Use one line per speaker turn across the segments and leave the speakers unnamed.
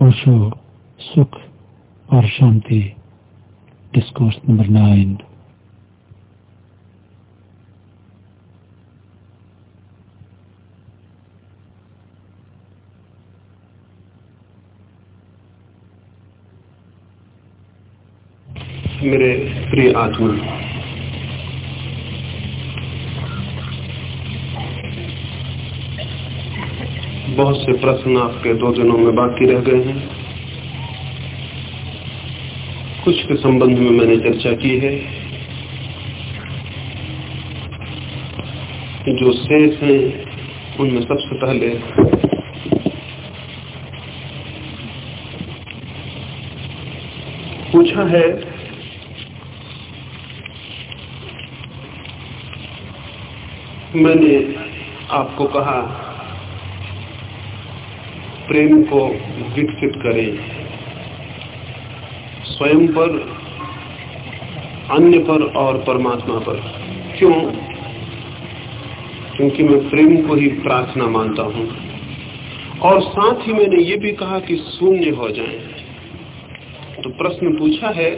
ओशो सुख और शांति discourse number nine
मेरे प्रिय आत्मा बहुत से प्रश्न आपके दो दिनों में बाकी रह गए हैं। कुछ के संबंध में मैंने चर्चा की है। जो शेष हैं, उनमें सबसे पहले पूछा है, मैंने आपको कहा प्रेम को विकसित करें। स्वयं पर, अन्य पर और परमात्मा पर। क्यों? क्योंकि मैं प्रेम को ही प्रार्थना मानता हूँ। और साथ ही मैंने ये भी कहा कि शून्य हो जाए। तो प्रश्न पूछा है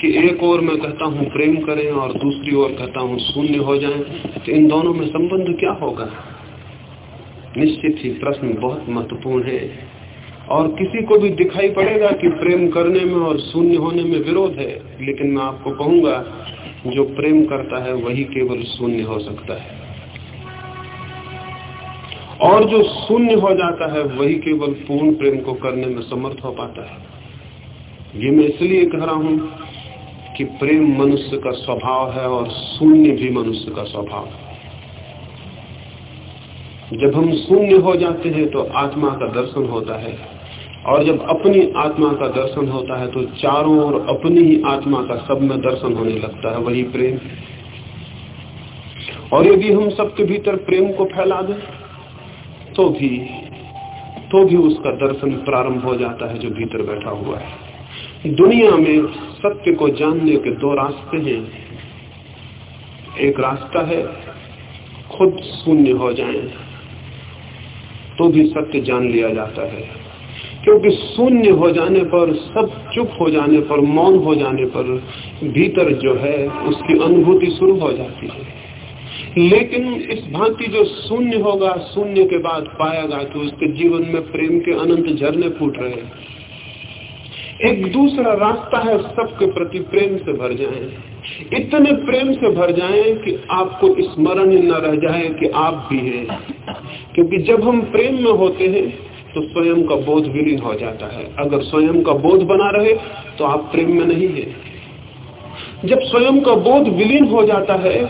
कि एक और मैं कहता हूँ प्रेम करें और दूसरी ओर कहता हूँ शून्य हो जाए तो इन दोनों में संबंध क्या होगा? निश्चित ही प्रश्न बहुत महत्वपूर्ण है। और किसी को भी दिखाई पड़ेगा कि प्रेम करने में और शून्य होने में विरोध है, लेकिन मैं आपको कहूँगा, जो प्रेम करता है, वही केवल शून्य हो सकता है। और जो शून्य हो जाता है, वही केवल पूर्ण प्रेम को करने में समर्थ हो पाता है। ये मैं इसलिए कह रहा हूँ कि प्रेम मनुष्य का स्वभाव है और शून्य भी मनुष्य का स्वभाव है। जब हम शून्य हो जाते हैं तो आत्मा का दर्शन होता है। और जब अपनी आत्मा का दर्शन होता है तो चारों ओर अपनी ही आत्मा का सब में दर्शन होने लगता है, वही प्रेम। और यदि हम सबके भीतर प्रेम को फैला दें तो भी तो भी उसका दर्शन प्रारंभ हो जाता है जो भीतर बैठा हुआ है। दुनिया में सत्य को जानने के दो रास्ते हैं। एक रास्ता है, खुद शून्य हो जाए। तो भी सत्य जान लिया जाता है। क्योंकि शून्य हो जाने पर, सब चुप हो जाने पर, मौन हो जाने पर भीतर जो है, उसकी अनुभूति शुरू हो जाती है। लेकिन इस भांति जो शून्य होगा, शून्य के बाद पाएगा कि उसके जीवन में प्रेम के अनंत झरने फूट रहे एक दूसरा रास्ता है सबके प्रति प्रेम से भर जाए। इतने प्रेम से भर जाए कि आपको स्मरण न रह जाए कि आप भी हैं। क्योंकि जब हम प्रेम में होते हैं तो स्वयं का बोध विलीन हो जाता है। अगर स्वयं का बोध बना रहे तो आप प्रेम में नहीं है। जब स्वयं का बोध विलीन हो जाता है,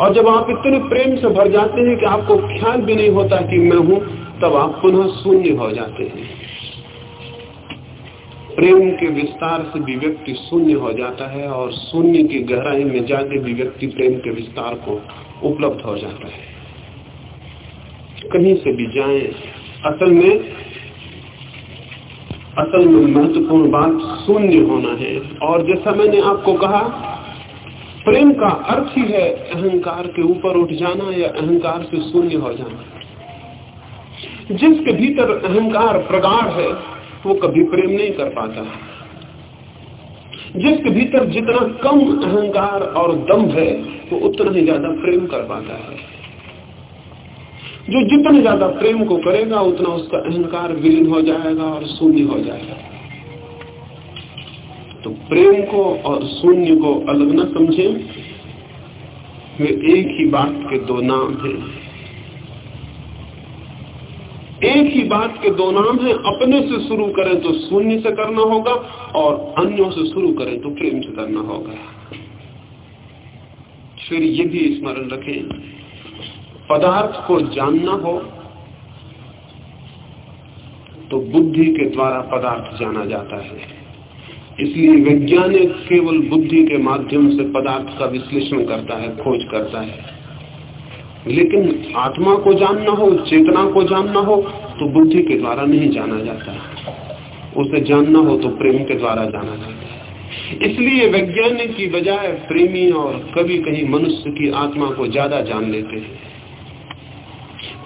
और जब आप इतने प्रेम से भर जाते हैं कि आपको ख्याल भी नहीं होता कि मैं हूँ, तब आप पुनः शून्य हो जाते हैं। प्रेम के विस्तार से भी व्यक्ति शून्य हो जाता है और शून्य की गहराई में जाके व्यक्ति प्रेम के विस्तार को उपलब्ध हो जाता है। कहीं से भी जाए, असल में असल में महत्वपूर्ण बात शून्य होना है। और जैसा मैंने आपको कहा, प्रेम का अर्थ ही है अहंकार के ऊपर उठ जाना या अहंकार से शून्य हो जाना। जिसके भीतर अहंकार प्रगाढ़ है वो कभी प्रेम नहीं कर पाता। जिसके भीतर जितना कम अहंकार और दम है, वो उतना ही ज़्यादा प्रेम कर पाता है। जो जितने ज़्यादा प्रेम को करेगा, उतना उसका अहंकार विलीन हो जाएगा और शून्य हो जाएगा। तो प्रेम को और शून्य को अलग न समझे। वे एक ही बात के दो नाम हैं। एक ही बात के दो नाम है, अपने से शुरू करें तो शून्य से करना होगा, और अन्यों से शुरू करें तो प्रेम से करना होगा। फिर ये भी स्मरण रखें, पदार्थ को जानना हो तो बुद्धि के द्वारा पदार्थ जाना जाता है। इसलिए वैज्ञानिक केवल बुद्धि के माध्यम से पदार्थ का विश्लेषण करता है, खोज करता है। लेकिन आत्मा को जानना हो, चेतना को जानना हो तो बुद्धि के द्वारा नहीं जाना जाता। उसे जानना हो तो प्रेम के द्वारा जाना जाता है। इसलिए वैज्ञानिक की बजाय प्रेमी और कभी कहीं मनुष्य की आत्मा को ज़्यादा जान लेते हैं।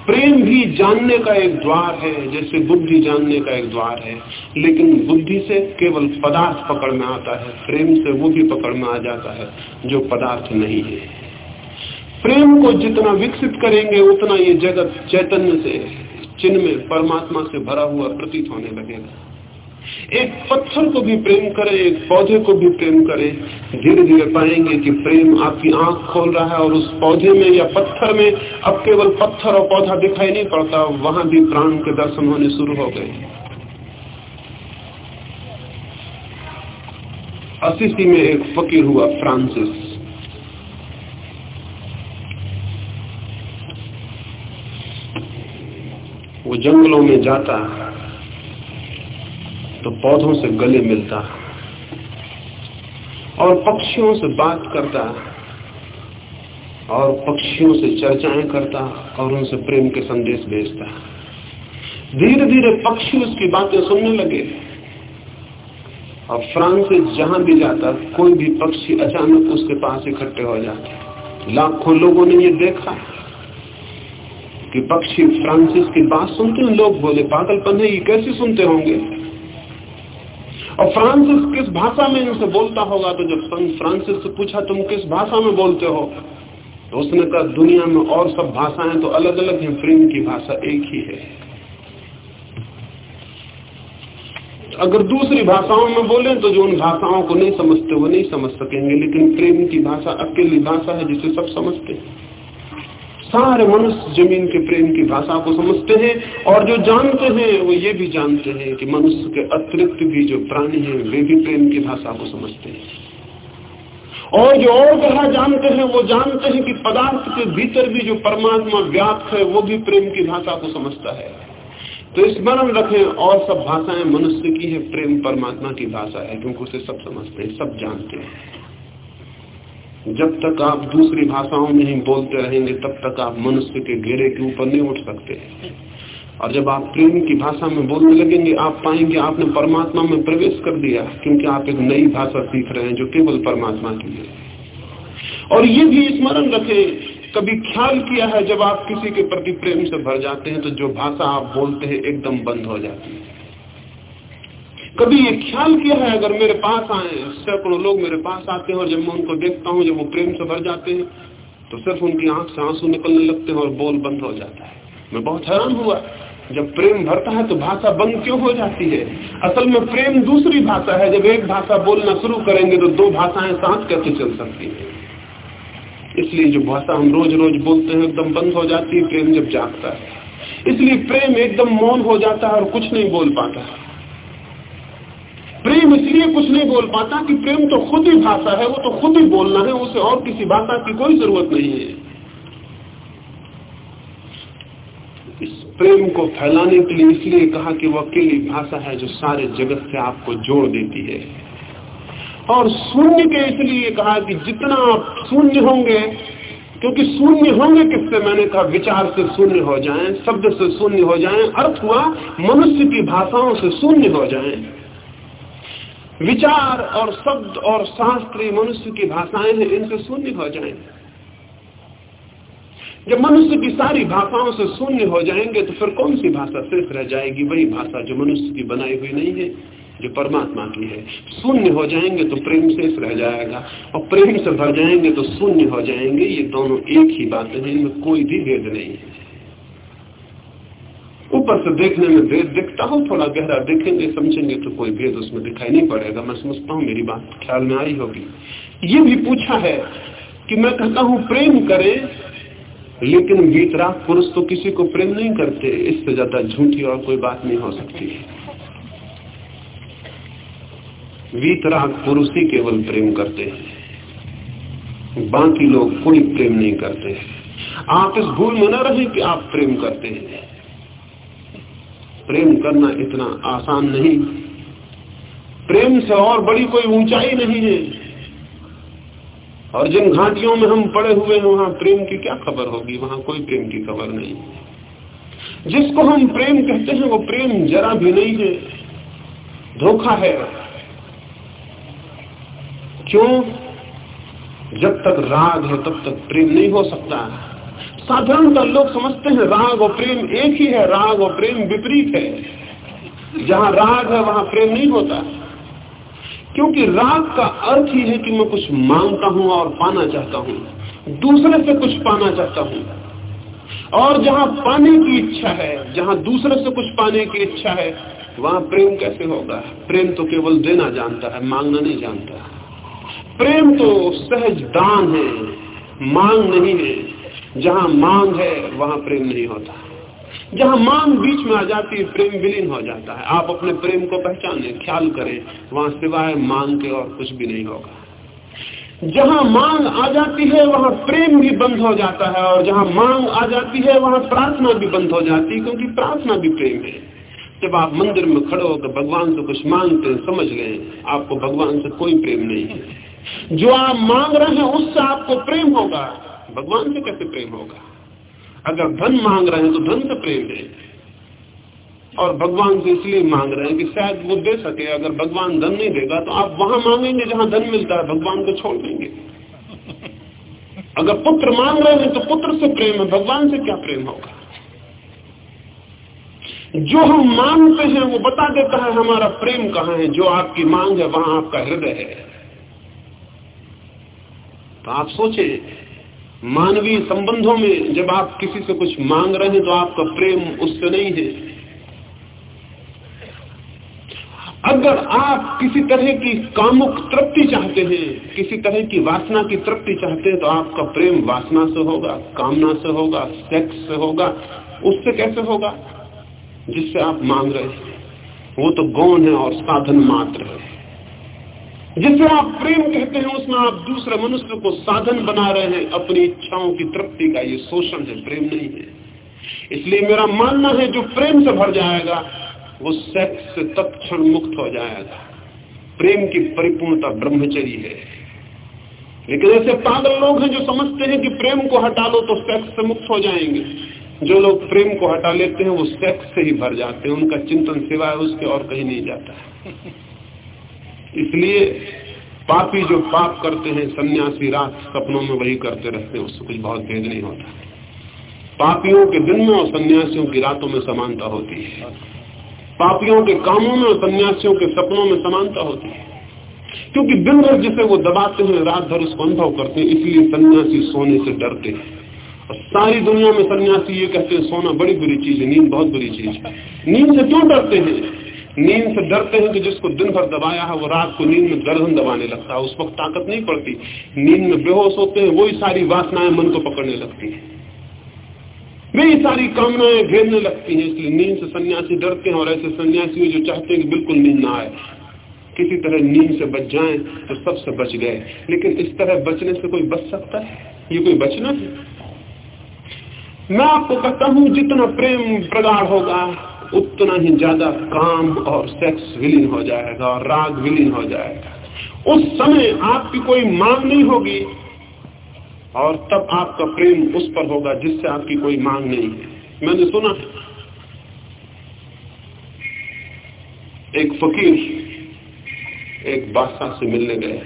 प्रेम भी जानने का एक द्वार है, जैसे बुद्धि जानने का एक द्वार है, लेकिन बुद्धि से केवल पदार्थ पकड़ में आता है, प्रेम से वो भी पकड़ में आ जाता है जो पदार्थ नहीं है। प्रेम को जितना विकसित करेंगे, उतना ये जगत चैतन्य से चिन्ह में परमात्मा से भरा हुआ प्रतीत होने लगेगा। एक पत्थर को भी प्रेम करें, एक पौधे को भी प्रेम करें धीरे धीरे पाएँगे कि प्रेम आपकी आँख खोल रहा है और उस पौधे में या पत्थर में अब केवल पत्थर और पौधा दिखाई नहीं पड़ता, वहाँ भी प्राण के दर्शन होने शुरू हो गए। असिसी में एक फकीर हुआ फ्रांसिस वो जंगलों में जाता तो पौधों से गले मिलता और पक्षियों से बात करता और पक्षियों से चर्चाएँ करता और उनसे प्रेम के संदेश भेजता। धीरे धीरे पक्षी उसकी बातें सुनने लगे। और फ्रांसिस जहाँ भी जाता, कोई भी पक्षी अचानक उसके पास इकट्ठे हो जाते। लाखों लोगों ने ये देखा। कि पक्षी फ्रांसिस की बात सुनते हैं, लोग बोले, पागलपन है, ये कैसे सुनते होंगे? और फ्रांसिस किस भाषा में इनसे बोलता होगा? तो जब संत फ्रांसिस से पूछा, तुम किस भाषा में बोलते हो? तो उसने कहा, दुनिया में और सब भाषाएँ तो अलग अलग हैं, प्रेम की भाषा एक ही है। अगर दूसरी भाषाओं में बोले तो जो उन भाषाओं को नहीं समझते, वो नहीं समझ सकेंगे, लेकिन प्रेम की भाषा अकेली भाषा है जिसे सब समझते हैं। सारे मनुष्य ज़मीन के प्रेम की भाषा को समझते हैं और जो जानते हैं, वो ये भी जानते हैं कि मनुष्य के अतिरिक्त भी जो प्राणी हैं, वे भी प्रेम की भाषा को समझते हैं। और जो और ग्रह जानते हैं, वो जानते हैं कि पदार्थ के भीतर भी जो परमात्मा व्याप्त है, वो भी प्रेम की भाषा को समझता है। तो स्मरण रखें, और सब भाषाएँ मनुष्य की है, प्रेम परमात्मा की भाषा है, क्योंकि उसे सब समझते हैं, सब जानते हैं। जब तक आप दूसरी भाषाओं में ही बोलते रहेंगे, तब तक आप मनुष्य के घेरे के ऊपर नहीं उठ सकते। और जब आप प्रेम की भाषा में बोलने लगेंगे, आप पाएँगे आपने परमात्मा में प्रवेश कर दिया, क्योंकि आप एक नई भाषा सीख रहे हैं जो केवल परमात्मा की है। और ये भी स्मरण रखें, कभी ख्याल किया है जब आप किसी के प्रति प्रेम से भर जाते हैं तो जो भाषा आप बोलते हैं, एकदम बंद हो जाती है। कभी ये ख्याल किया है अगर मेरे पास आए, सैकड़ों लोग मेरे पास आते हैं और जब मैं उनको देखता हूँ, जब वो प्रेम से भर जाते हैं तो सिर्फ़ उनकी आँख से आँसू निकलने लगते हैं और बोल बंद हो जाता है। मैं बहुत हैरान हुआ। जब प्रेम भरता है तो भाषा बंद क्यों हो जाती है? असल में प्रेम दूसरी भाषा है। जब एक भाषा बोलना शुरू करेंगे तो दो भाषाएँ साथ कैसे चल सकती है? इसलिए जो भाषा हम रोज रोज बोलते हैं, एकदम बंद हो जाती है, प्रेम जब जागता है। इसलिए प्रेम एकदम मौन हो जाता है और कुछ नहीं बोल पाता। है प्रेम इसलिए कुछ नहीं बोल पाता कि प्रेम तो खुद ही भाषा है वो तो खुद ही बोलना है उसे और किसी भाषा की कोई ज़रूरत नहीं है। इस प्रेम को फैलाने के लिए इसलिए कहा कि वो अकेली भाषा है जो सारे जगत से आपको जोड़ देती है। और शून्य के इसलिए कहा कि जितना आप शून्य होंगे क्योंकि शून्य होंगे किससे मैंने कहा विचार से शून्य हो जाएँ, शब्द से शून्य हो जाएँ, अर्थ हुआ मनुष्य की भाषाओं से शून्य हो जाएँ, विचार और शब्द और शास्त्रीय मनुष्य की भाषाएँ हैं, इनसे शून्य हो जाएँगे। जब मनुष्य की सारी भाषाओं से शून्य हो जाएँगे तो फिर कौन सी भाषा शेष रह जाएगी? वही भाषा जो मनुष्य की बनाई हुई नहीं है, जो परमात्मा की है। शून्य हो जाएँगे तो प्रेम शेष रह जाएगा। और प्रेम से भर जाएँगे तो शून्य हो जाएँगे। ये दोनों एक ही बातें हैं, इनमें कोई भी भेद नहीं है। ऊपर से देखने में भेद दिखता हो, थोड़ा गहरा देखेंगे, समझेंगे तो कोई भेद उसमें दिखाई नहीं पड़ेगा। मैं समझता हूँ, मेरी बात ख्याल में आई होगी। ये भी पूछा है कि मैं कहता हूँ, प्रेम करें, लेकिन वीतराग पुरुष तो किसी को प्रेम नहीं करते। इससे ज़्यादा झूठी और कोई बात नहीं हो सकती। वीतराग पुरुष ही केवल प्रेम करते हैं। बाकी लोग कोई प्रेम नहीं करते। आप इस भूल में न रहे कि आप प्रेम करते हैं। प्रेम करना इतना आसान नहीं। प्रेम से और बड़ी कोई ऊंचाई नहीं है। और जिन घाटियों में हम पड़े हुए हैं, वहाँ प्रेम की क्या खबर होगी? वहाँ कोई प्रेम की खबर नहीं। जिसको हम प्रेम कहते हैं, वो प्रेम जरा भी नहीं है। धोखा है। क्यों? जब तक राग है, तब तक प्रेम नहीं हो सकता। साधारणतः लोग समझते हैं राग और प्रेम एक ही है, राग और प्रेम विपरीत है। जहाँ राग है, वहाँ प्रेम नहीं होता। क्योंकि राग का अर्थ ही है कि मैं कुछ माँगता हूँ और पाना चाहता हूँ, दूसरे से कुछ पाना चाहता हूँ। और जहाँ पाने की इच्छा है, जहाँ दूसरे से कुछ पाने की इच्छा है, वहाँ प्रेम कैसे होगा? प्रेम तो केवल देना जानता है, मांगना नहीं जानता। प्रेम तो सहज दान है, मांग नहीं है। जहाँ मांग है, वहाँ प्रेम नहीं होता। जहाँ मांग बीच में आ जाती है, प्रेम विलीन हो जाता है। आप अपने प्रेम को पहचाने, ख्याल करें, वहाँ सिवाय मांग के और कुछ भी नहीं होगा। जहाँ मांग आ जाती है, वहाँ प्रेम भी बंद हो जाता है, और जहाँ मांग आ जाती है, वहाँ प्रार्थना भी बंद हो जाती है, क्योंकि प्रार्थना भी प्रेम है। जब आप मंदिर में खड़े होकर भगवान से कुछ मांगते हैं, समझ गए आपको भगवान से कोई प्रेम नहीं है। जो आप मांग रहे हैं, उससे आपको प्रेम होगा। भगवान से कैसे प्रेम होगा? अगर धन मांग रहे हैं तो धन से प्रेम है और भगवान से इसलिए मांग रहे हैं कि शायद वो दे सके। अगर भगवान धन नहीं देगा तो आप वहाँ मांगेंगे जहाँ धन मिलता है, भगवान को छोड़ देंगे। अगर पुत्र मांग रहे हैं तो पुत्र से प्रेम है, भगवान से क्या प्रेम होगा? जो हम मांगते हैं वो बता देता है हमारा प्रेम कहाँ है, जो आपकी मांग है वहाँ आपका हृदय है। तो आप सोचे मानवीय संबंधों में जब आप किसी से कुछ मांग रहे हैं तो आपका प्रेम उससे नहीं है। अगर आप किसी तरह की कामुक तृप्ति चाहते हैं, किसी तरह की वासना की तृप्ति चाहते हैं तो आपका प्रेम वासना से होगा, कामना से होगा सेक्स से होगा, उससे कैसे होगा? जिससे आप मांग रहे हैं। वो तो गौण है और साधन मात्र है। जिसे आप प्रेम कहते हैं, उसमें आप दूसरे मनुष्य को साधन बना रहे हैं, अपनी इच्छाओं की तृप्ति का ये शोषण है, प्रेम नहीं है। इसलिए मेरा मानना है, जो प्रेम से भर जाएगा, वो सेक्स से तत्क्षण मुक्त हो जाएगा। प्रेम की परिपूर्णता ब्रह्मचरी है। लेकिन ऐसे पागल लोग हैं जो समझते हैं कि प्रेम को हटा लो तो सेक्स से मुक्त हो जाएँगे। जो लोग प्रेम को हटा लेते हैं, वो सेक्स से ही भर जाते हैं। उनका चिंतन सिवाय उसके और कहीं नहीं जाता। इसलिए पापी जो पाप करते हैं, सन्यासी रात सपनों में वही करते रहते हैं, उससे कुछ बहुत भेद नहीं होता। पापियों के दिन में और सन्यासियों की रातों में समानता होती है। पापियों के कामों में और सन्यासियों के सपनों में समानता होती है। क्योंकि दिन भर जिसे वो दबाते हैं, रात भर उसको अनुभव करते हैं, इसलिए सन्यासी सोने से डरते हैं। और सारी दुनिया में सन्यासी ये कहते हैं, सोना बड़ी बुरी चीज़ है, नींद बहुत बुरी चीज़ है। नींद से क्यों डरते हैं? नींद से डरते हैं कि जिसको दिन भर दबाया है, वो रात को नींद में गर्दन दबाने लगता है। उस वक्त ताकत नहीं पड़ती। नींद में बेहोश होते हैं, वही सारी वासनाएँ मन को पकड़ने लगती है। वे सारी कामनाएँ घेरने लगती हैं, इसलिए नींद से सन्यासी डरते हैं और ऐसे सन्यासी जो चाहते हैं कि बिल्कुल नींद ना आए। किसी तरह नींद से बच जाए तो सबसे बच गए। लेकिन इस तरह बचने से कोई बच सकता है? ये कोई बचना है? मैं आपको कहता हूँ, जितना प्रेम प्रगाढ़ होगा उतना ही ज़्यादा काम और सेक्स विलीन हो जाएगा और राग विलीन हो जाएगा। उस समय आपकी कोई मांग नहीं होगी और तब आपका प्रेम उस पर होगा जिससे आपकी कोई मांग नहीं है। मैंने सुना, एक फकीर एक बादशाह से मिलने गए।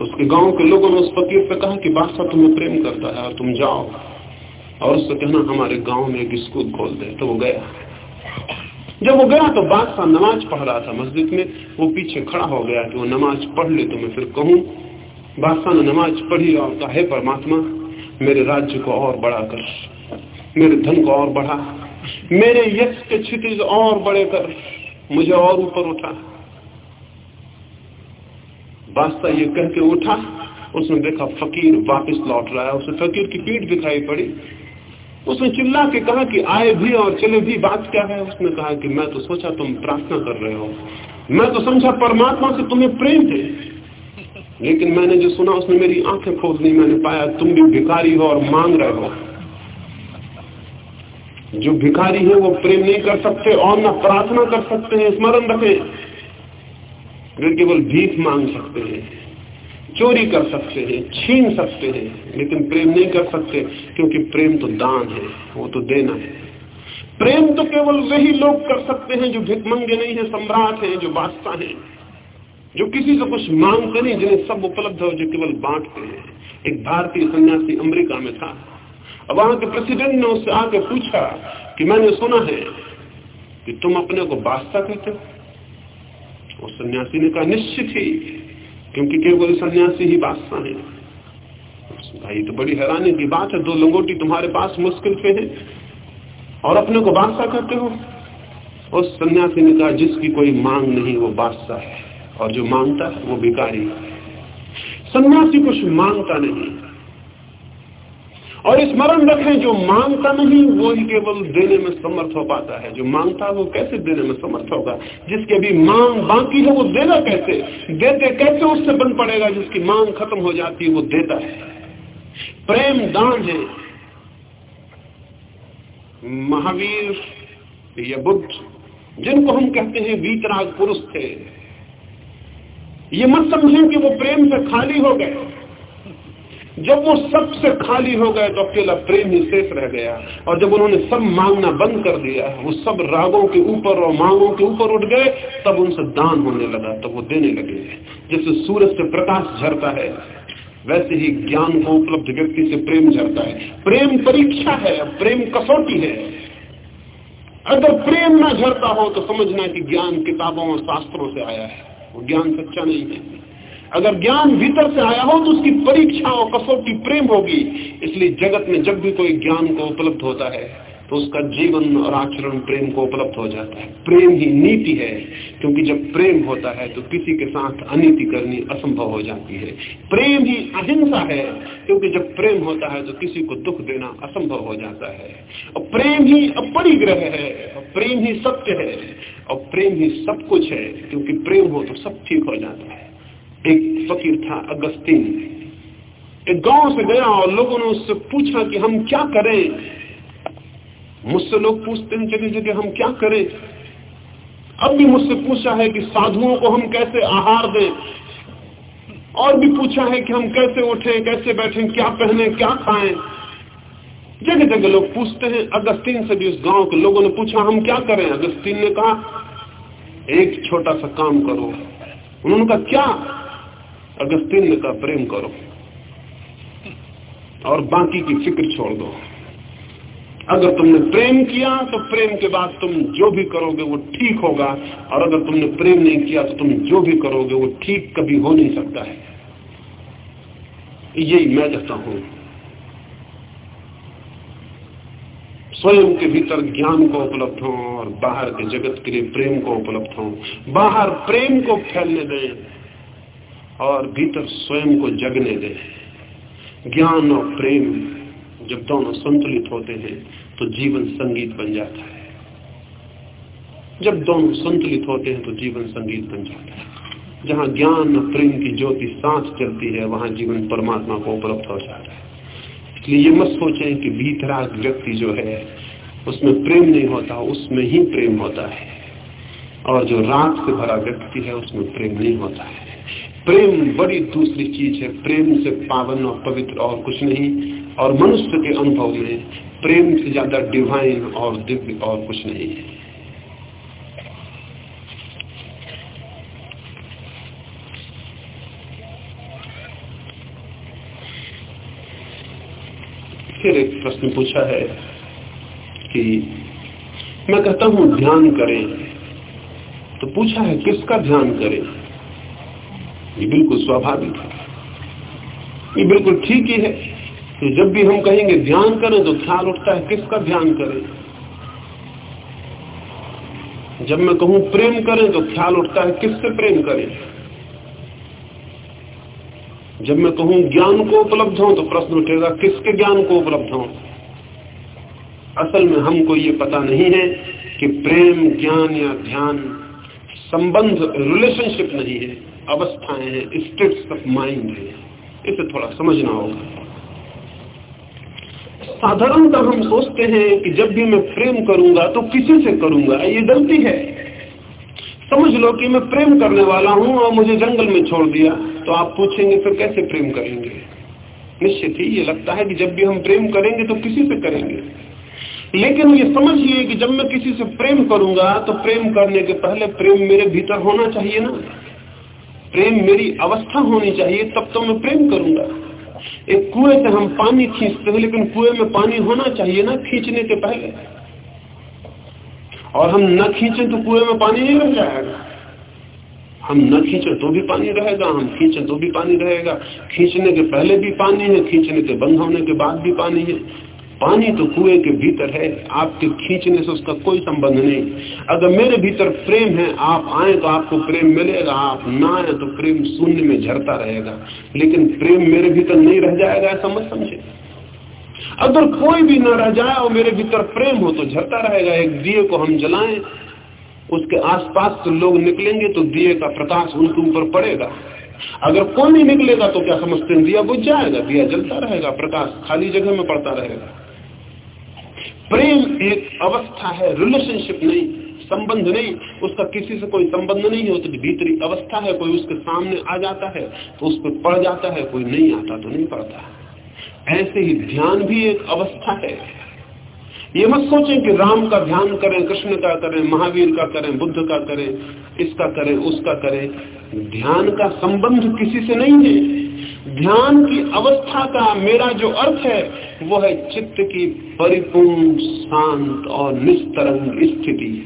उसके गाँव के लोगों ने उस फकीर से कहा कि बादशाह, तुम्हें प्रेम करता है और तुम जाओ। और उससे कहना, हमारे गाँव में एक स्कूल खोल दे। तो वो गया। जब वो गया तो बादशाह नमाज़ पढ़ रहा था मस्जिद में। वो पीछे खड़ा हो गया कि वो नमाज़ पढ़ ले तो मैं फिर कहूँ, बादशाह ने नमाज़ पढ़ी और कहा, है परमात्मा, मेरे राज्य को और बड़ा कर। मेरे धन को और बढ़ा। मेरे यश के क्षितिज और बड़े कर। मुझे और ऊपर उठा। बादशाह ये कह के उठा। उसने देखा, फकीर वापस लौट रहा है। उसे फकीर की पीठ दिखाई पड़ी। उसने चिल्ला के कहा कि आए भी और चले भी, बात क्या है? उसने कहा कि मैं तो सोचा तुम प्रार्थना कर रहे हो। मैं तो समझा परमात्मा से तुम्हें प्रेम थे। लेकिन मैंने जो सुना, उसने मेरी आँखें खोल दी, मैंने पाया तुम भी भिखारी हो और मांग रहे हो। जो भिखारी है, वो प्रेम नहीं कर सकते और ना प्रार्थना कर सकते हैं, स्मरण रखें। वे केवल भीख मांग सकते हैं। चोरी कर सकते हैं, छीन सकते हैं, लेकिन प्रेम नहीं कर सकते, क्योंकि प्रेम तो दान है, वो तो देना है। प्रेम तो केवल वही लोग कर सकते हैं जो भिकमंगे नहीं है, सम्राट हैं, जो बादशाह हैं, जो किसी से कुछ मांगते नहीं, जिन्हें सब उपलब्ध हो, जो केवल बांटते हैं। एक भारतीय सन्यासी अमेरिका में था। अब वहाँ के प्रेसिडेंट ने उससे आके पूछा कि मैंने सुना है कि तुम अपने को बादशाह कहते हो? उस सन्यासी ने कहा, निश्चित ही। क्योंकि केवल सन्यासी ही बादशाह है। भाई तो बड़ी हैरानी की बात है, दो लंगोटी तुम्हारे पास मुश्किल पे है और अपने को बादशाह कहते हो। उस सन्यासी ने कहा, जिसकी कोई मांग नहीं, वो बादशाह है और जो माँगता है, वो भिकारी सन्यासी कुछ माँगता नहीं। और स्मरण रखें जो माँगता नहीं वो ही केवल देने में समर्थ हो पाता है। जो माँगता है वो कैसे देने में समर्थ होगा? जिसकी अभी मांग बाकी है, वो देगा कैसे? देते कैसे उससे बन पड़ेगा? जिसकी मांग खत्म हो जाती है, वो देता है। प्रेम दान है। महावीर या बुद्ध, जिनको हम कहते हैं वीतराग पुरुष थे, ये मत समझें कि वो प्रेम से खाली हो गए। जब वो सबसे खाली हो गए तो अकेला प्रेम ही शेष रह गया। और जब उन्होंने सब मांगना बंद कर दिया, वो सब रागों के ऊपर और मांगों के ऊपर उठ गए, तब उनसे दान होने लगा, तब वो देने लगे। जैसे सूरज से प्रकाश झरता है, वैसे ही ज्ञान को उपलब्ध व्यक्ति से प्रेम झरता है। प्रेम परीक्षा है प्रेम कसौटी है। अगर प्रेम ना झरता हो तो समझना कि ज्ञान किताबों और शास्त्रों से आया है। वो ज्ञान सच्चा नहीं है। अगर ज्ञान भीतर से आया हो तो उसकी परीक्षा और कसौटी प्रेम होगी। इसलिए जगत में जब भी कोई ज्ञान को उपलब्ध होता है तो उसका जीवन और आचरण प्रेम को उपलब्ध हो जाता है। प्रेम ही नीति है, क्योंकि जब प्रेम होता है तो किसी के साथ अनीति करनी असंभव हो जाती है। प्रेम ही अहिंसा है, क्योंकि जब प्रेम होता है तो किसी को दुख देना असंभव हो जाता है। और प्रेम ही अपरिग्रह है, और प्रेम ही सत्य है, और प्रेम ही सब कुछ है, क्योंकि प्रेम हो तो सब ठीक हो जाता है। एक फकीर था, अगस्तीन। एक गाँव से गया और लोगों ने उससे पूछा कि हम क्या करें? मुझसे लोग पूछते हैं जगह जगह हम क्या करें? अब भी मुझसे पूछा है कि साधुओं को हम कैसे आहार दें? और भी पूछा है कि हम कैसे उठे, कैसे बैठे, क्या पहने, क्या खाएँ? जगह जगह लोग पूछते हैं। अगस्तीन से भी उस गाँव के लोगों ने पूछा, हम क्या करें? अगस्तीन ने कहा, एक छोटा सा काम करो। उन्होंने कहा, क्या? अगस्तीन कहा प्रेम करो और बाकी की फ़िक्र छोड़ दो। अगर तुमने प्रेम किया तो प्रेम के बाद तुम जो भी करोगे वो ठीक होगा। और अगर तुमने प्रेम नहीं किया तो तुम जो भी करोगे वो ठीक कभी हो नहीं सकता है। यही मैं कहता हूँ। स्वयं के भीतर ज्ञान को उपलब्ध हो और बाहर के जगत के लिए प्रेम को उपलब्ध हो। बाहर प्रेम को फैलने दें। और भीतर स्वयं को जगने दे। ज्ञान और प्रेम जब दोनों संतुलित होते हैं तो जीवन संगीत बन जाता है। जब दोनों संतुलित होते हैं तो जीवन संगीत बन जाता है। जहाँ ज्ञान और प्रेम की ज्योति सांस चलती है, वहाँ जीवन परमात्मा को उपलब्ध हो जाता है। इसलिए ये मत सोचें कि भीतराग व्यक्ति जो है, उसमें प्रेम नहीं होता, उसमें ही प्रेम होता है। और जो राग से भरा व्यक्ति है, उसमें प्रेम नहीं होता है। प्रेम बड़ी दूसरी चीज़ है। प्रेम से पावन और पवित्र और कुछ नहीं, और मनुष्य के अनुभव में प्रेम से ज़्यादा डिवाइन और दिव्य और कुछ नहीं है। फिर एक प्रश्न पूछा है कि मैं कहता हूँ ध्यान करें तो पूछा है किसका ध्यान करें? ये बिल्कुल स्वाभाविक है। ये बिल्कुल ठीक ही है कि जब भी हम कहेंगे ध्यान करें तो ख्याल उठता है, किसका ध्यान करें? जब मैं कहूँ प्रेम करें तो ख्याल उठता है, किससे प्रेम करें? जब मैं कहूँ ज्ञान को उपलब्ध हो तो प्रश्न उठेगा, किसके ज्ञान को उपलब्ध हो? असल में हमको ये पता नहीं है कि प्रेम, ज्ञान या ध्यान संबंध रिलेशनशिप नहीं है। अवस्थाएँ हैं स्टेट्स ऑफ़ माइंड है। इसे थोड़ा समझना होगा। साधारणतः हम सोचते हैं कि जब भी मैं प्रेम करूँगा तो किसी से करूँगा, ये गलती है। समझ लो कि मैं प्रेम करने वाला हूँ और मुझे जंगल में छोड़ दिया तो आप पूछेंगे, फिर कैसे प्रेम करेंगे? निश्चित ही ये लगता है कि जब भी हम प्रेम करेंगे तो किसी से करेंगे। लेकिन ये समझिए कि जब मैं किसी से प्रेम करूँगा तो प्रेम करने के पहले प्रेम मेरे भीतर होना चाहिए ना। प्रेम मेरी अवस्था होनी चाहिए, तब तो मैं प्रेम करूँगा। एक कुएँ से हम पानी खींचते हैं, लेकिन कुएँ में पानी होना चाहिए ना खींचने के पहले। और हम न खींचे तो कुएँ में पानी नहीं रह जाएगा। हम न खींचे तो भी पानी रहेगा, हम खींचे तो भी पानी रहेगा। खींचने के पहले भी पानी है, खींचने के बंद होने के बाद भी पानी है। पानी तो कुएँ के भीतर है, आपके खींचने से उसका कोई संबंध नहीं। अगर मेरे भीतर प्रेम है, आप आए तो आपको प्रेम मिलेगा, आप ना आए तो प्रेम शून्य में झरता रहेगा। लेकिन प्रेम मेरे भीतर नहीं रह जाएगा, ऐसा मत समझे। अगर कोई भी न रह जाए और मेरे भीतर प्रेम हो तो झरता रहेगा, एक दिए को हम जलाएँ, उसके आसपास से लोग निकलेंगे तो दिए का प्रकाश उनके ऊपर पड़ेगा। अगर कोई नहीं निकलेगा तो क्या समझते हैं, दिया बुझ जाएगा, दिया जलता रहेगा, प्रकाश खाली जगह में पड़ता रहेगा। प्रेम एक अवस्था है रिलेशनशिप नहीं, संबंध नहीं, उसका किसी से कोई संबंध नहीं है उसकी भीतरी अवस्था है, कोई उसके सामने आ जाता है तो उस पर पड़ जाता है, कोई नहीं आता तो नहीं पड़ता। ऐसे ही ध्यान भी एक अवस्था है। ये मत सोचें कि राम का ध्यान करें, कृष्ण का करें, महावीर का करें, बुद्ध का करें, इसका करें, उसका करें। ध्यान का संबंध किसी से नहीं है। ध्यान की अवस्था का मेरा जो अर्थ है, वो है चित्त की परिपूर्ण, शांत और निस्तरंग स्थिति।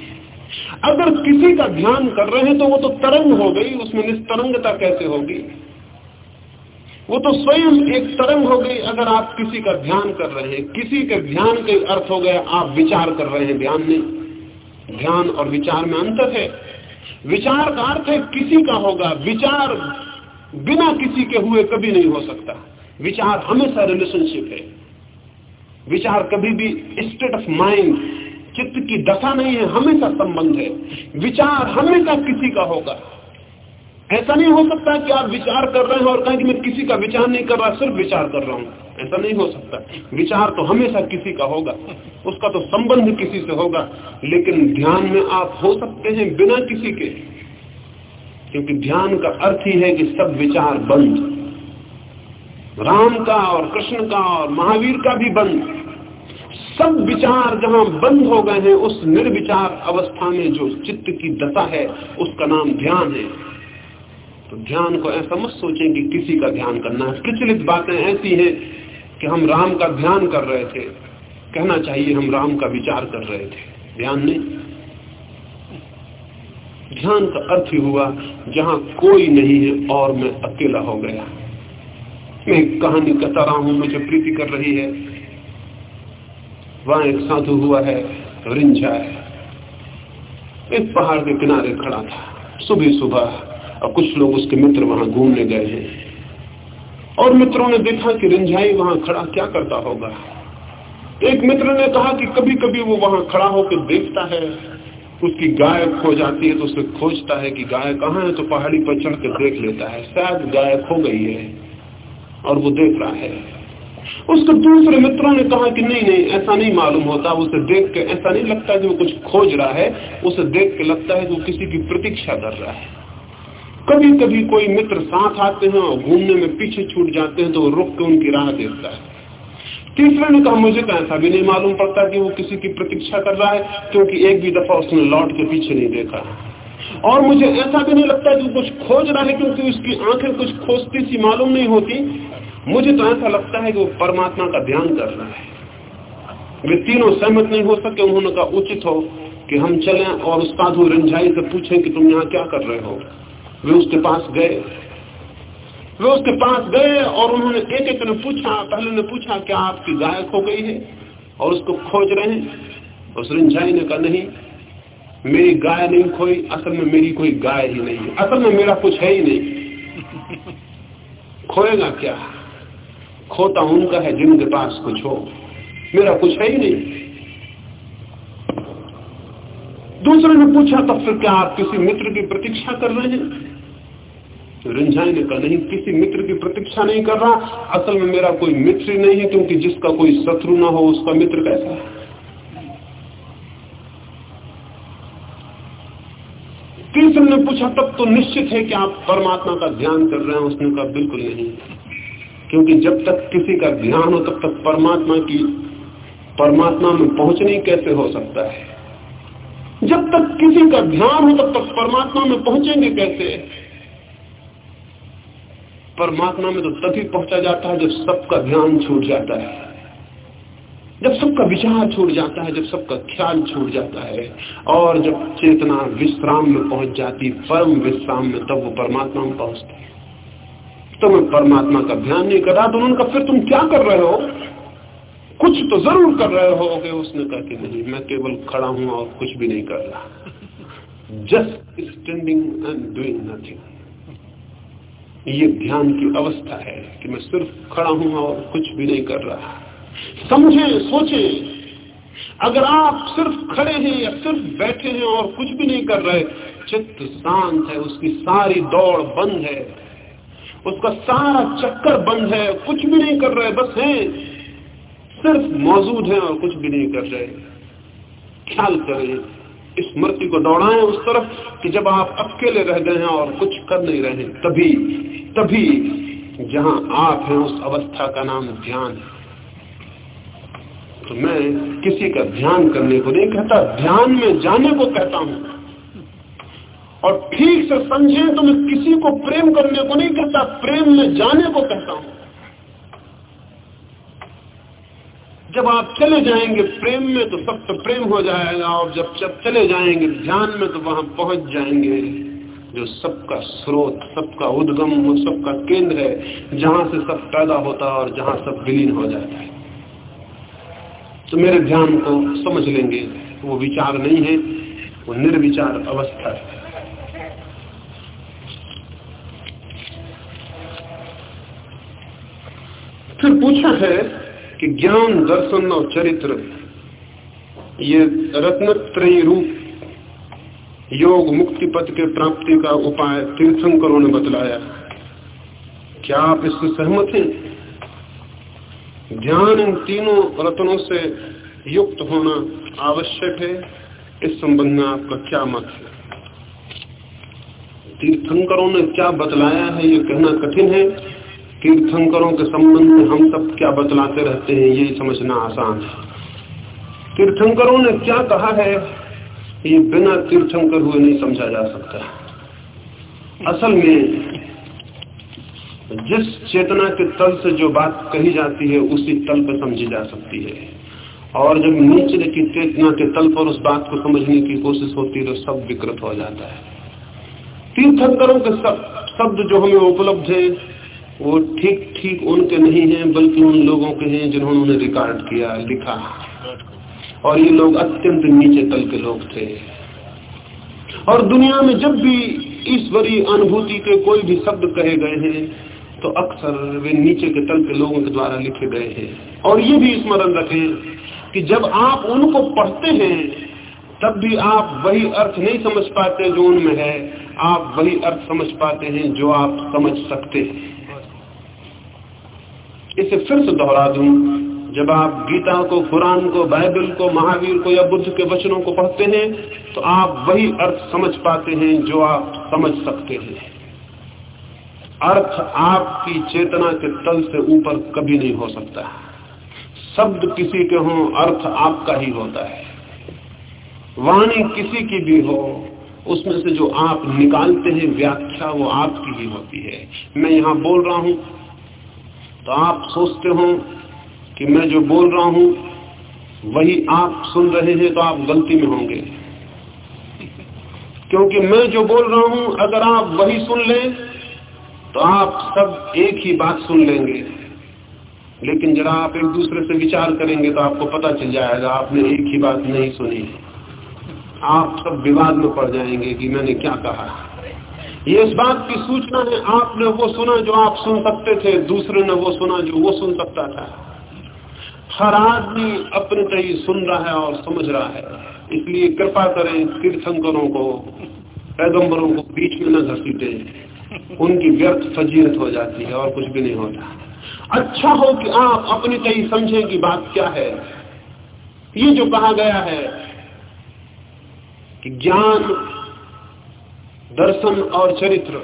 अगर किसी का ध्यान कर रहे हैं तो वो तो तरंग हो गई, उसमें निस्तरंगता कैसे होगी? वो तो स्वयं एक तरंग हो गई। अगर आप किसी का ध्यान कर रहे हैं, किसी के ध्यान के अर्थ हो गया आप विचार कर रहे हैं, ध्यान नहीं। ध्यान और विचार में अंतर है। विचार का अर्थ है किसी का होगा। विचार बिना किसी के हुए कभी नहीं हो सकता। विचार हमेशा रिलेशनशिप है। विचार कभी भी स्टेट ऑफ़ माइंड चित्त की दशा नहीं है, हमेशा संबंध है। विचार हमेशा किसी का होगा। ऐसा नहीं हो सकता कि आप विचार कर रहे हैं और कहें कि मैं किसी का विचार नहीं कर रहा, सिर्फ़ विचार कर रहा हूँ। ऐसा नहीं हो सकता। विचार तो हमेशा किसी का होगा, उसका तो संबंध किसी से होगा, लेकिन ध्यान में आप हो सकते हैं बिना किसी के। क्योंकि ध्यान का अर्थ ही है कि सब विचार बंद। राम का और कृष्ण का और महावीर का भी बंद। सब विचार जहाँ बंद हो गए हैं, उस निर्विचार अवस्था में जो चित्त की दशा है, उसका नाम ध्यान है। तो ध्यान को ऐसा मत सोचें कि किसी का ध्यान करना है। प्रचलित बातें ऐसी हैं कि हम राम का ध्यान कर रहे थे। कहना चाहिए हम राम का विचार कर रहे थे। ध्यान नहीं। ध्यान का अर्थ ही हुआ, जहाँ कोई नहीं है और मैं अकेला हो गया। मैं कहानी कहता रहा हूँ, मुझे प्रीति कर रही है। वहाँ एक साधु हुआ है, रिंझा है। एक पहाड़ के किनारे खड़ा था। सुबह सुबह और कुछ लोग उसके मित्र वहाँ घूमने गए हैं। और मित्रों ने देखा कि रिंझाई वहाँ खड़ा क्या करता होगा। एक मित्र ने कहा कि कभी कभी वो वहाँ खड़ा होकर देखता है, उसकी गाय खो जाती है तो उसे खोजता है कि गाय कहाँ है तो पहाड़ी पर चढ़ के देख लेता है। शायद गाय खो गई है और वो देख रहा है। उसके दूसरे मित्रों ने कहा कि नहीं नहीं, ऐसा नहीं मालूम होता। उसे देख के ऐसा नहीं लगता कि वो कुछ खोज रहा है। उसे देख के लगता है कि वो किसी की प्रतीक्षा कर रहा है। कभी कभी कोई मित्र साथ आते हैं और घूमने में पीछे छूट जाते हैं तो वो रुक के उनकी राह देखता है। तीसरे ने कहा, मुझे तो ऐसा भी नहीं मालूम पड़ता कि वो किसी की प्रतीक्षा कर रहा है, क्योंकि एक भी दफ़ा उसने लौट के पीछे नहीं देखा। और मुझे ऐसा भी नहीं लगता कि कुछ खोज रहा है, क्योंकि उसकी आँखें कुछ खोजती सी मालूम नहीं होती। मुझे तो ऐसा लगता है कि वो परमात्मा का ध्यान कर रहा है। वे तीनों सहमत नहीं हो सके। उन्होंने कहा, उचित हो कि हम चलें और उस साधु रंझाई से पूछें कि तुम यहाँ क्या कर रहे हो? वे उसके पास गए। वे उसके पास गए और उन्होंने एक एक ने पूछा, पहले ने पूछा, क्या आपकी गाय खो गई है? और उसको खोज रहे हैं। उस रिंझाई ने कहा, नहीं, मेरी गाय नहीं खोई, असल में मेरी कोई गाय ही नहीं है। असल में मेरा कुछ है ही नहीं। खोएगा क्या? खोता उनका है जिनके पास कुछ हो। मेरा कुछ है ही नहीं। दूसरे ने पूछा, तब फिर क्या आप किसी मित्र की प्रतीक्षा कर रहे हैं? रिंझाई ने कहा नहीं, किसी मित्र की प्रतीक्षा नहीं कर रहा। असल में मेरा कोई मित्र नहीं है, क्योंकि जिसका कोई शत्रु ना हो, उसका मित्र कैसा है? तीसरे ने पूछा, तब तो निश्चित है कि आप परमात्मा का ध्यान कर रहे हैं, उसने कहा, बिल्कुल नहीं। क्योंकि जब तक किसी का ध्यान हो, तब तक परमात्मा की, परमात्मा में पहुँचने कैसे हो सकता है? जब तक किसी का ध्यान हो, तब तक परमात्मा में पहुँचेंगे कैसे? परमात्मा में तो तभी पहुँचा जाता है जब सबका ध्यान छूट जाता है। जब सबका विचार छूट जाता है, जब सबका ख्याल छूट जाता है और जब चेतना विश्राम में पहुँच जाती, परम विश्राम में तब वो परमात्मा में पहुँचती तो मैं परमात्मा का ध्यान नहीं कर रहा तो उन्होंने कहा फिर तुम क्या कर रहे हो? कुछ तो ज़रूर कर रहे हो कि उसने कहा कि नहीं, मैं केवल खड़ा हूँ और कुछ भी नहीं कर रहा। Just standing and doing nothing ये ध्यान की अवस्था है कि मैं सिर्फ़ खड़ा हूँ और कुछ भी नहीं कर रहा। समझें, सोचें, अगर आप सिर्फ़ खड़े हैं या सिर्फ़ बैठे हैं और कुछ भी नहीं कर रहे, चित्त शांत है, उसकी सारी दौड़ बंद है, उसका सारा चक्कर बंद है, कुछ भी नहीं कर रहे, बस हैं, सिर्फ़ मौजूद है और कुछ भी नहीं कर रहे। ख्याल करें स्मृति को दौड़ाएँ उस तरफ़ कि जब आप अकेले रह गए हैं और कुछ कर नहीं रहे तभी तभी जहाँ आप हैं उस अवस्था का नाम ध्यान है। तो मैं किसी का ध्यान करने को नहीं कहता, ध्यान में जाने को कहता हूँ। और ठीक से समझे तो मैं किसी को प्रेम करने को नहीं कहता, प्रेम में जाने को कहता हूँ। जब आप चले जाएँगे, प्रेम में तो सब तो प्रेम हो जाएगा और जब जब चले जाएँगे, ध्यान में तो वहाँ पहुँच जाएँगे। जो सबका स्रोत, सबका उद्गम वो सबका केंद्र है, जहाँ से सब पैदा होता है और जहाँ सब विलीन हो जाता है। तो मेरे ध्यान को समझ लेंगे, वो विचार नहीं है, वो निर्विचार अवस्था है। फिर पूछा है कि ज्ञान, दर्शन और चरित्र, ये रत्नत्रयी रूप, योग मुक्ति पद के प्राप्ति का उपाय तीर्थंकरों ने बतलाया। क्या आप इससे सहमत हैं? ध्यान इन तीनों रत्नों से युक्त होना आवश्यक है। इस संबंध में आपका क्या मत है? तीर्थंकरों ने क्या बतलाया है, ये कहना कठिन है। तीर्थंकरों के संबंध में हम सब क्या बतलाते रहते हैं, ये समझना आसान है। तीर्थंकरों ने क्या कहा है, ये बिना तीर्थंकर हुए नहीं समझा जा सकता। असल में, जिस चेतना के तल से जो बात कही जाती है, उसी तल पर समझी जा सकती है। और जब नीचे की चेतना के तल पर उस बात को समझने की कोशिश होती है तो सब विकृत हो जाता है। तीर्थंकरों के शब्द जो हमें उपलब्ध है वो ठीक ठीक उनके नहीं है, बल्कि उन लोगों के हैं जिन्होंने उन्हें रिकॉर्ड किया, लिखा। और ये लोग अत्यंत नीचे तल के लोग थे। और दुनिया में जब भी ईश्वरीय अनुभूति के कोई भी शब्द कहे गए हैं तो अक्सर वे नीचे के तल के लोगों के द्वारा लिखे गए हैं। और ये भी स्मरण रखें कि जब आप उनको पढ़ते हैं, तब भी आप वही अर्थ नहीं समझ पाते जो उनमें है। आप वही अर्थ समझ पाते हैं जो आप समझ सकते हैं। इसे फिर से दोहरा दूँ। जब आप गीता को, कुरान को, बाइबल को, महावीर को या बुद्ध के वचनों को पढ़ते हैं तो आप वही अर्थ समझ पाते हैं जो आप समझ सकते हैं। अर्थ आपकी चेतना के तल से ऊपर कभी नहीं हो सकता। शब्द किसी के हो, अर्थ आपका ही होता है। वाणी किसी की भी हो, उसमें से जो आप निकालते हैं, व्याख्या वो आपकी ही होती है। मैं यहाँ बोल रहा हूँ तो आप सोचते हो कि मैं जो बोल रहा हूँ, वही आप सुन रहे हैं तो आप गलती में होंगे। क्योंकि मैं जो बोल रहा हूँ, अगर आप वही सुन लें तो आप सब एक ही बात सुन लेंगे। लेकिन जरा आप एक दूसरे से विचार करेंगे तो आपको पता चल जाएगा, आपने एक ही बात नहीं सुनी। आप सब विवाद में पड़ जाएँगे कि मैंने क्या कहा। ये इस बात की सूचना है, आपने वो सुना जो आप सुन सकते थे, दूसरे ने वो सुना जो वो सुन सकता था। हर आदमी अपने तय सुन रहा है और समझ रहा है। इसलिए कृपा करें तीर्थंकरों को, पैगंबरों को बीच में न घसीटे। उनकी व्यर्थ फजीरत हो जाती है और कुछ भी नहीं होता। अच्छा हो कि आप अपने कई समझें कि बात क्या है। ये जो कहा गया है कि ज्ञान दर्शन और चरित्र।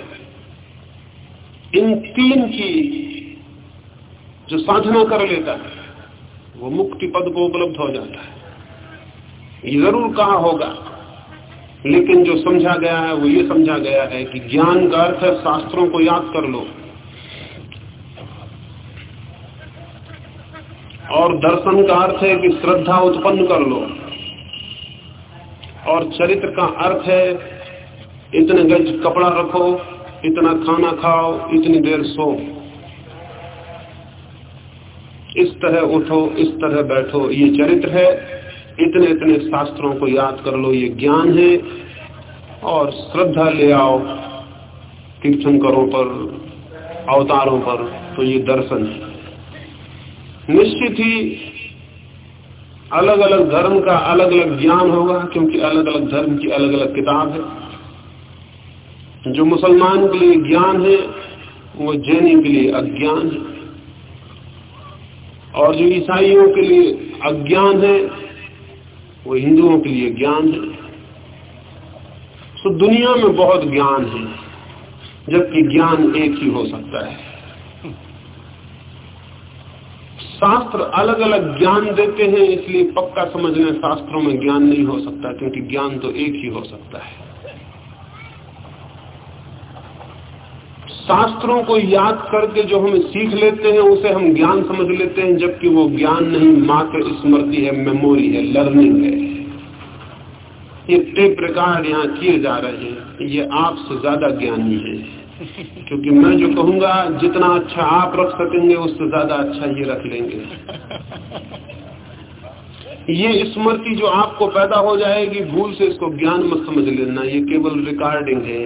इन तीन की जो साधना कर लेता है, वो मुक्ति पद को उपलब्ध हो जाता है। ये ज़रूर कहा होगा, लेकिन जो समझा गया है, वो ये समझा गया है कि ज्ञान का अर्थ है शास्त्रों को याद कर लो। और दर्शन का अर्थ है कि श्रद्धा उत्पन्न कर लो। और चरित्र का अर्थ है इतने गज कपड़ा रखो, इतना खाना खाओ, इतनी देर सो। इस तरह उठो, इस तरह बैठो, ये चरित्र है। इतने इतने शास्त्रों को याद कर लो, ये ज्ञान है। और श्रद्धा ले आओ तीर्थंकरों पर, अवतारों पर तो ये दर्शन है। निश्चित ही अलग अलग धर्म का अलग अलग ज्ञान होगा, क्योंकि अलग अलग धर्म की अलग अलग किताब है। जो मुसलमान के लिए ज्ञान है, वो जैनी के लिए अज्ञान है। और जो ईसाइयों के लिए अज्ञान है, वो हिंदुओं के लिए ज्ञान है। तो दुनिया में बहुत ज्ञान है, जबकि ज्ञान एक ही हो सकता है। शास्त्र अलग अलग ज्ञान देते हैं, इसलिए पक्का समझ लें, शास्त्रों में ज्ञान नहीं हो सकता, क्योंकि ज्ञान तो एक ही हो सकता है। शास्त्रों को याद करके जो हम सीख लेते हैं, उसे हम ज्ञान समझ लेते हैं, जबकि वो ज्ञान नहीं, मात्र स्मृति है मेमोरी है लर्निंग है। ये टेप रिकॉर्ड यहाँ किए जा रहे हैं। ये आपसे ज़्यादा ज्ञानी है। क्योंकि मैं जो कहूँगा, जितना अच्छा आप रख सकेंगे, उससे ज़्यादा अच्छा ये रख लेंगे। ये स्मृति जो आपको पैदा हो जाएगी, भूल से इसको ज्ञान मत समझ लेना। ये केवल रिकॉर्डिंग है।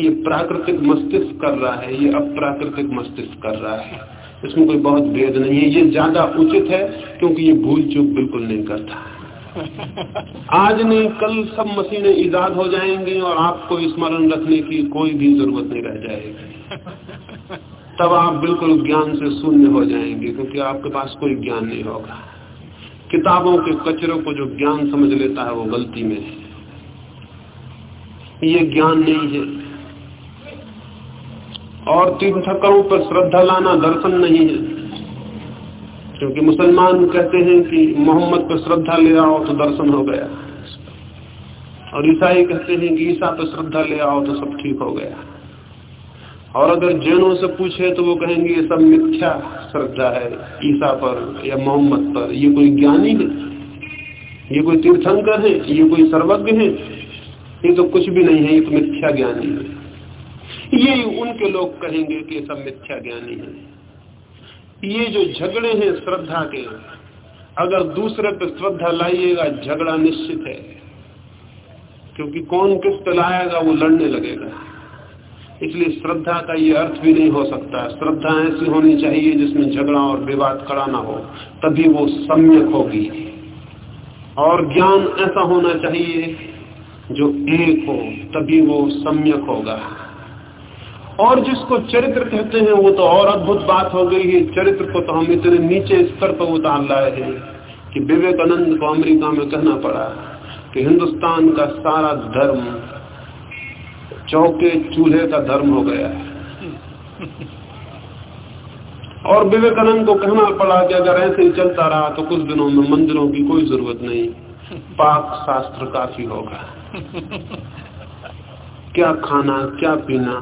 ये प्राकृतिक मस्तिष्क कर रहा है ये अप्राकृतिक मस्तिष्क कर रहा है। इसमें कोई बहुत भेद नहीं है। ये ज़्यादा उचित है क्योंकि ये भूल चूक बिल्कुल नहीं करता। आज नहीं कल सब मशीनें ईजाद हो जाएँगी और आपको स्मरण रखने की कोई भी ज़रूरत नहीं रह जाएगी। तब आप बिल्कुल ज्ञान से शून्य हो जाएँगे क्योंकि आपके पास कोई ज्ञान नहीं होगा। किताबों के कचरों को जो ज्ञान समझ लेता है वो गलती में है। ये ज्ञान नहीं है। और तीर्थकरों पर श्रद्धा लाना दर्शन नहीं है। क्योंकि मुसलमान कहते हैं कि मोहम्मद पर श्रद्धा ले आओ तो दर्शन हो गया। और ईसाई कहते हैं कि ईसा पर श्रद्धा ले आओ तो सब ठीक हो गया। और अगर जैनों से पूछे तो वो कहेंगे, ये सब मिथ्या श्रद्धा है ईसा पर या मोहम्मद पर। ये कोई ज्ञानी है? ये कोई तीर्थंकर है? ये कोई सर्वज्ञ है? ये तो कुछ भी नहीं है, ये तो मिथ्या ज्ञानी है। ये उनके लोग कहेंगे कि सब मिथ्या ज्ञानी है ये जो झगड़े हैं श्रद्धा के, अगर दूसरे पे श्रद्धा लाइएगा, झगड़ा निश्चित है। क्योंकि कौन किस पे लाएगा, वो लड़ने लगेगा। इसलिए श्रद्धा का ये अर्थ भी नहीं हो सकता। श्रद्धा ऐसी होनी चाहिए जिसमें झगड़ा और विवाद खड़ा ना हो, तभी वो सम्यक होगी। और ज्ञान ऐसा होना चाहिए जो एक हो, तभी वो सम्यक होगा। और जिसको चरित्र कहते हैं, वो तो और अद्भुत बात हो गई है। चरित्र को तो हम इतने नीचे स्तर पर उतार लाए हैं कि विवेकानंद को अमेरिका में कहना पड़ा कि हिंदुस्तान का सारा धर्म चौके चूल्हे का धर्म हो गया है। और विवेकानंद को कहना पड़ा कि अगर ऐसे ही चलता रहा तो कुछ दिनों में मंदिरों की कोई ज़रूरत नहीं, पाक शास्त्र काफ़ी होगा। क्या खाना, क्या पीना